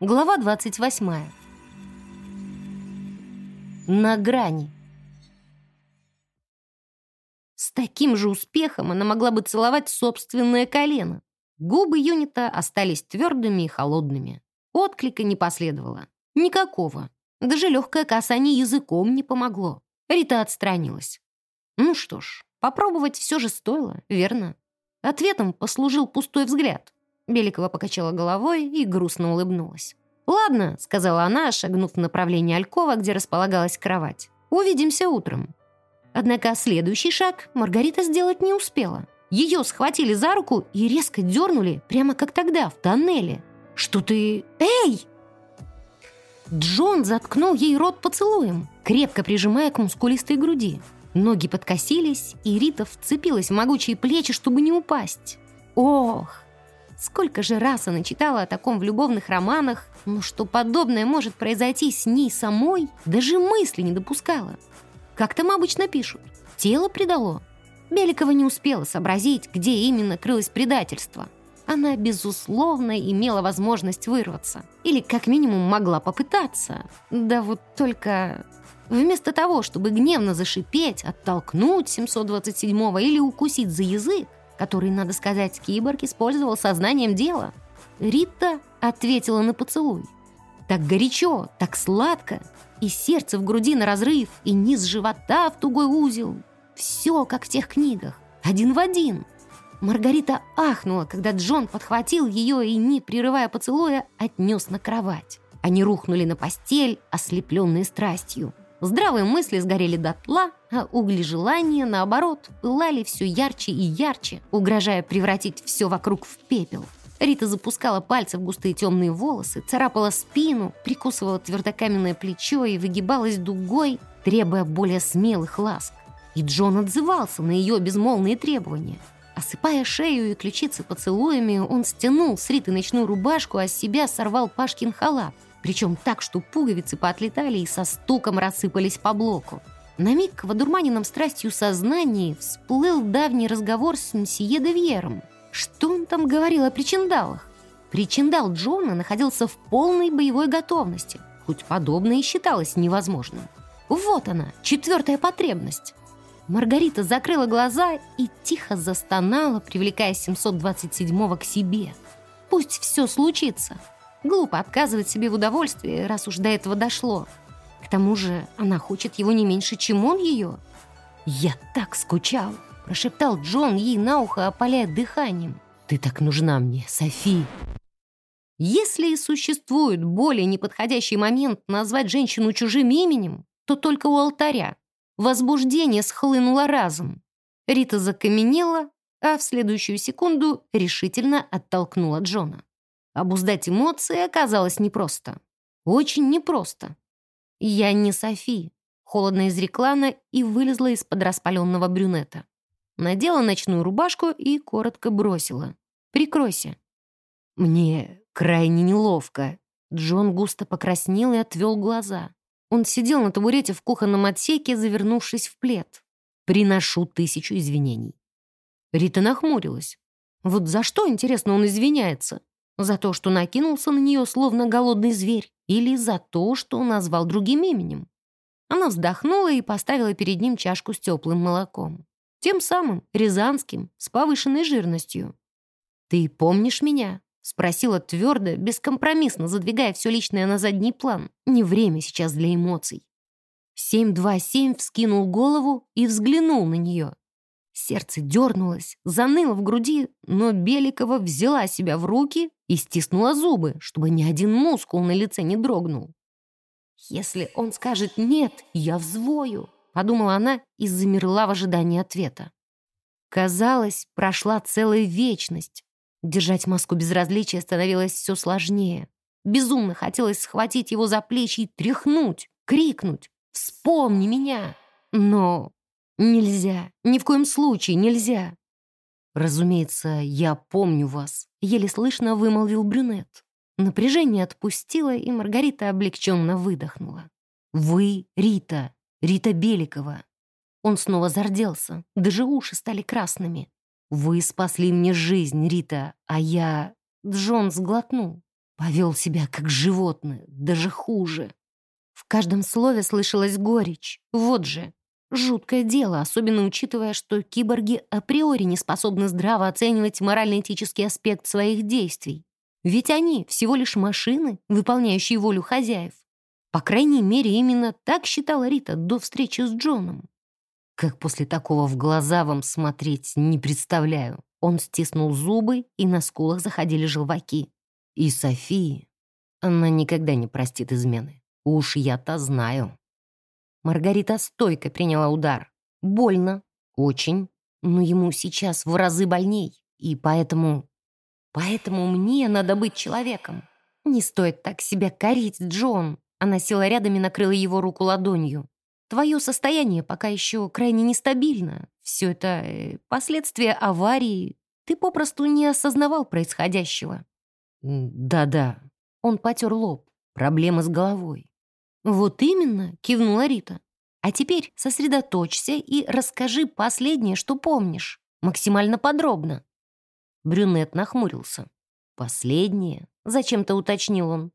Глава 28. На грани. С таким же успехом она могла бы целовать собственное колено. Губы юнита остались твердыми и холодными. Отклика не последовало. Никакого. Даже легкое касание языком не помогло. Рита отстранилась. Ну что ж, попробовать все же стоило, верно? Ответом послужил пустой взгляд. Беликова покачала головой и грустно улыбнулась. «Ладно», — сказала она, шагнув в направлении Алькова, где располагалась кровать. «Увидимся утром». Однако следующий шаг Маргарита сделать не успела. Ее схватили за руку и резко дернули, прямо как тогда, в тоннеле. «Что ты... Эй!» Джон заткнул ей рот поцелуем, крепко прижимая к мускулистой груди. Ноги подкосились, и Рита вцепилась в могучие плечи, чтобы не упасть. Ох, Сколько же раз она читала о таком в любовных романах, но что подобное может произойти с ней самой, даже мысли не допускала. Как там обычно пишут, тело предало. Беликова не успела сообразить, где именно крылось предательство. Она, безусловно, имела возможность вырваться. Или, как минимум, могла попытаться. Да вот только... Вместо того, чтобы гневно зашипеть, оттолкнуть 727-го или укусить за язык, который, надо сказать, киборг использовал сознанием дела. Рита ответила на поцелуй. Так горячо, так сладко, и сердце в груди на разрыв, и низ живота в тугой узел. Все, как в тех книгах, один в один. Маргарита ахнула, когда Джон подхватил ее и, не прерывая поцелуя, отнес на кровать. Они рухнули на постель, ослепленные страстью. Здравые мысли сгорели дотла, а угли желания, наоборот, пылали все ярче и ярче, угрожая превратить все вокруг в пепел. Рита запускала пальцы в густые темные волосы, царапала спину, прикусывала твердокаменное плечо и выгибалась дугой, требуя более смелых ласк. И Джон отзывался на ее безмолвные требования. Осыпая шею и ключицы поцелуями, он стянул с Риты ночную рубашку, а с себя сорвал Пашкин халат причем так, что пуговицы поотлетали и со стуком рассыпались по блоку. На миг в одурманенном страстью сознании всплыл давний разговор с мсье де Вьером. Что он там говорил о причиндалах? Причиндал Джона находился в полной боевой готовности, хоть подобное и считалось невозможным. Вот она, четвертая потребность. Маргарита закрыла глаза и тихо застонала, привлекая 727-го к себе. Пусть все случится. Глупо отказывать себе в удовольствии, раз уж до этого дошло. К тому же она хочет его не меньше, чем он ее. «Я так скучал!» – прошептал Джон ей на ухо, опаляя дыханием. «Ты так нужна мне, Софи!» Если и существует более неподходящий момент назвать женщину чужим именем, то только у алтаря. Возбуждение схлынуло разом. Рита закаменела, а в следующую секунду решительно оттолкнула Джона. Обуздать эмоции оказалось непросто. Очень непросто. «Я не Софи», — холодно изрекла она и вылезла из-под распаленного брюнета. Надела ночную рубашку и коротко бросила. «Прикройся». «Мне крайне неловко». Джон густо покраснел и отвел глаза. Он сидел на табурете в кухонном отсеке, завернувшись в плед. «Приношу тысячу извинений». Рита нахмурилась. Вот за что, интересно, он извиняется? За то, что накинулся на нее, словно голодный зверь, или за то, что назвал другим именем. Она вздохнула и поставила перед ним чашку с теплым молоком. Тем самым, рязанским, с повышенной жирностью. «Ты помнишь меня?» — спросила твердо, бескомпромиссно, задвигая все личное на задний план. Не время сейчас для эмоций. 727 вскинул голову и взглянул на нее. Сердце дернулось, заныло в груди, но Беликова взяла себя в руки и стиснула зубы, чтобы ни один мускул на лице не дрогнул. «Если он скажет «нет», я взвою», — подумала она и замерла в ожидании ответа. Казалось, прошла целая вечность. Держать маску безразличия становилось все сложнее. Безумно хотелось схватить его за плечи и тряхнуть, крикнуть «Вспомни меня!» Но «Нельзя, ни в коем случае нельзя!» «Разумеется, я помню вас», — еле слышно вымолвил брюнет. Напряжение отпустило, и Маргарита облегченно выдохнула. «Вы Рита, Рита Беликова». Он снова зарделся, даже уши стали красными. «Вы спасли мне жизнь, Рита, а я...» Джон сглотнул. Повел себя как животное, даже хуже. В каждом слове слышалась горечь. Вот же. Жуткое дело, особенно учитывая, что киборги априори не способны здраво оценивать морально-этический аспект своих действий. Ведь они всего лишь машины, выполняющие волю хозяев. По крайней мере, именно так считала Рита до встречи с Джоном. Как после такого в глаза вам смотреть, не представляю. Он стиснул зубы, и на скулах заходили желваки. И Софии, она никогда не простит измены. Уж я-то знаю. Маргарита стойко приняла удар. Больно. Очень. Но ему сейчас в разы больней. И поэтому... Поэтому мне надо быть человеком. Не стоит так себя корить, Джон. Она села рядом и накрыла его руку ладонью. Твое состояние пока еще крайне нестабильно. Все это э, последствия аварии. Ты попросту не осознавал происходящего. Да-да. Он потер лоб. Проблемы с головой. «Вот именно», — кивнула Рита. «А теперь сосредоточься и расскажи последнее, что помнишь. Максимально подробно». Брюнет нахмурился. «Последнее?» — зачем-то уточнил он.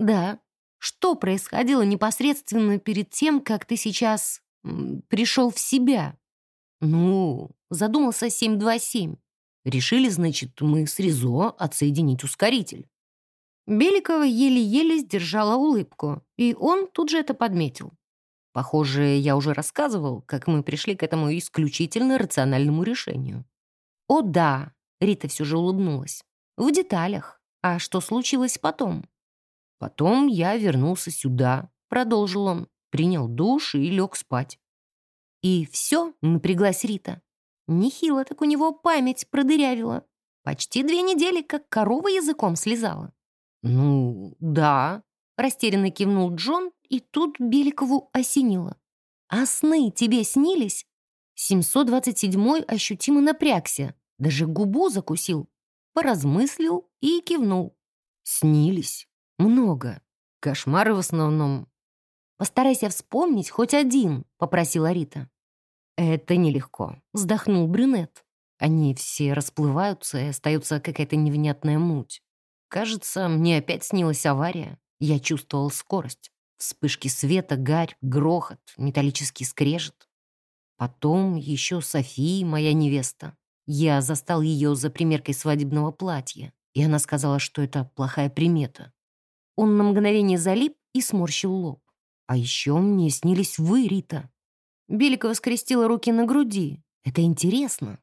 «Да. Что происходило непосредственно перед тем, как ты сейчас пришел в себя?» «Ну, задумался 727. Решили, значит, мы с Ризо отсоединить ускоритель. Беликова еле-еле сдержала улыбку, и он тут же это подметил. Похоже, я уже рассказывал, как мы пришли к этому исключительно рациональному решению. «О да», — Рита все же улыбнулась. «В деталях. А что случилось потом?» «Потом я вернулся сюда», — продолжил он, принял душ и лег спать. «И все?» — напряглась Рита. Нехило так у него память продырявила. Почти две недели, как корова языком слезала. «Ну, да», — растерянно кивнул Джон, и тут Беликову осенило. «А сны тебе снились?» 727-й ощутимо напрягся, даже губу закусил, поразмыслил и кивнул. «Снились. Много. Кошмары в основном». «Постарайся вспомнить хоть один», — попросила Рита. «Это нелегко», — вздохнул брюнет. Они все расплываются, и остается какая-то невнятная муть. Кажется, мне опять снилась авария. Я чувствовал скорость. Вспышки света, гарь, грохот, металлический скрежет. Потом еще София, моя невеста. Я застал ее за примеркой свадебного платья, и она сказала, что это плохая примета. Он на мгновение залип и сморщил лоб. А еще мне снились вы, Рита. Беликова скрестила руки на груди. Это интересно.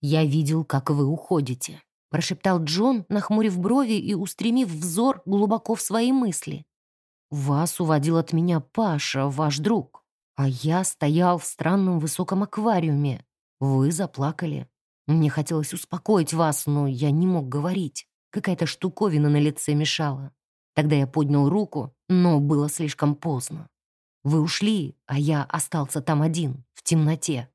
Я видел, как вы уходите прошептал Джон, нахмурив брови и устремив взор глубоко в свои мысли. «Вас уводил от меня Паша, ваш друг, а я стоял в странном высоком аквариуме. Вы заплакали. Мне хотелось успокоить вас, но я не мог говорить. Какая-то штуковина на лице мешала. Тогда я поднял руку, но было слишком поздно. Вы ушли, а я остался там один, в темноте.